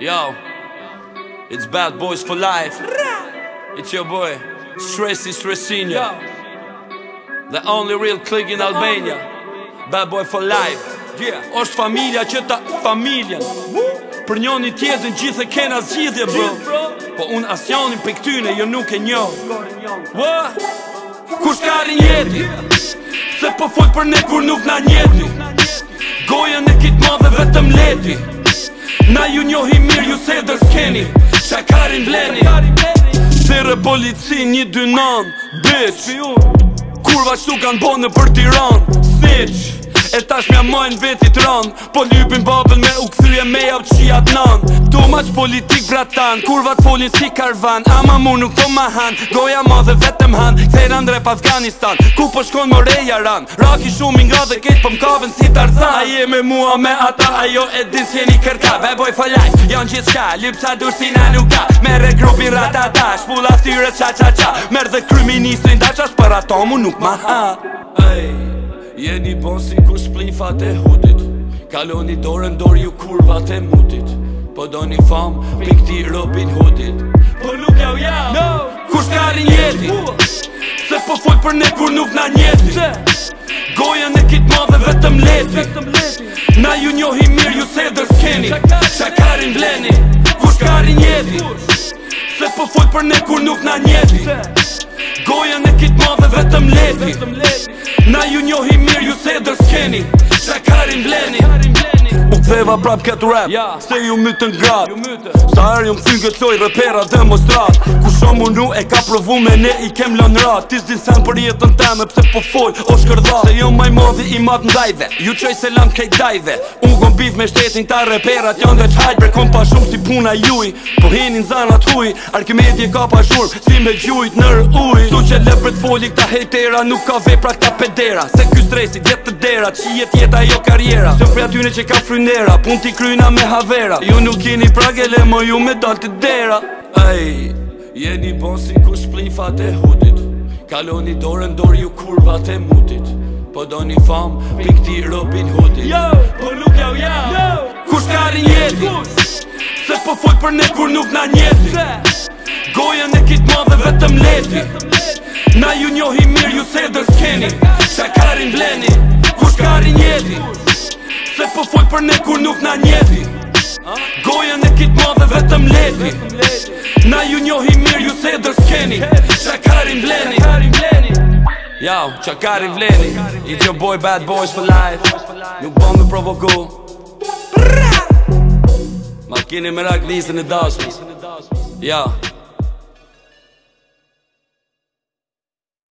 Yo It's bad boys for life It's your boy Stressy Stressinho The only real click in Albania Bad boy for life Yeah Osh familja që ta familjen Për njën i tjetën gjithë e kena zgjidhje bro Po unë as janin për këtyne jo nuk e njën Kush ka rinjeti Se po fojt për ne kur nuk na njeti Gojën e kitë madhe vetëm leti Na ju njohi mirë, ju se dhe s'keni Shakarin bleni Sire polici një dynan, bitch Kurva shtu kanë bonë për tiran, snitch E tash mja majnë vetit rënd Po ljupin babën me u këthyje me jau qijat nën Tu që politik bratan Kurvat folin si karvan Ama mu nuk do po ma han Goja ma dhe vetëm han Kthejra ndre pa Afganistan Ku po shkon më reja ran Raki shumë nga dhe kejt po mkaven si tarzan A je me mua me ata Ajo e din si një kërka Bad boy for life Jan gjithë qka Lipsa dur si na nuk ka Mere grupin ratata Shpull aftyre qa qa qa Merë dhe kry ministrin da qa Shpër ato mu nuk ma ha Ej hey. Jeni bon si kur splifat e hudit Kaloni dorën dorë ju kurvat e mutit Po do një fam për këti Robin Hoodit Po nuk jau jau no. Kur shka jeti Se po fojt për ne kur nuk na njeti Goja në kit madhe vetëm leti. vetëm leti Na ju njohi mirë ju se dërë s'keni Qa rin Kur shka jeti Se po fojt për ne kur nuk na njeti Goja në kit madhe vetëm vetëm leti. Na ju njohim mirë ju se dërskeni Shakarin bleni veva prap ket rap yeah. Se ju mytën grat Sa erë ju më thynë këtë repera dhe më strat Ku shumë unu e ka provu me ne i kem lën rat Tis din sen për jetën teme pse po foj o shkërdat Se ju jo maj modhi i mat ndajve Ju qoj se lam kej dajve U gon bif me shtetin ta repera Tjo dhe qajt prekom pa shumë si puna juj Po hinin zanat huj Arkimedi e ka pa shurë si me gjujt nër uj Su që lebret foli këta hejtera Nuk ka vepra këta pedera Se ky stresi jetë të dera Qijet jetë ajo karjera Sëm prej atyne që ka fryne vlera Pun t'i kryna me havera Ju nuk jeni pragele, më ju me dal t'i dera Ej, jeni bon si kur splifa t'e hudit Kaloni dorën dorë ju kurva t'e mutit Po do një fam, pik ti robin hudit Yo, po nuk jau ja Yo, Kus ka Se po fuj për ne kur nuk na njeti Gojën e kit ma dhe vetëm leti Na ju njohi mirë ju se dërskeni Sa ka bleni Kus ka jeti Se po fol për ne kur nuk na njeti Gojën e kit madhe vetëm leti Na ju njohi mirë ju se dërskeni Qakarin vleni Ja, qakarin vleni It's your boy bad boys for life Nuk bëm në provoku Ma kini me rak nisën e dasmus Ja,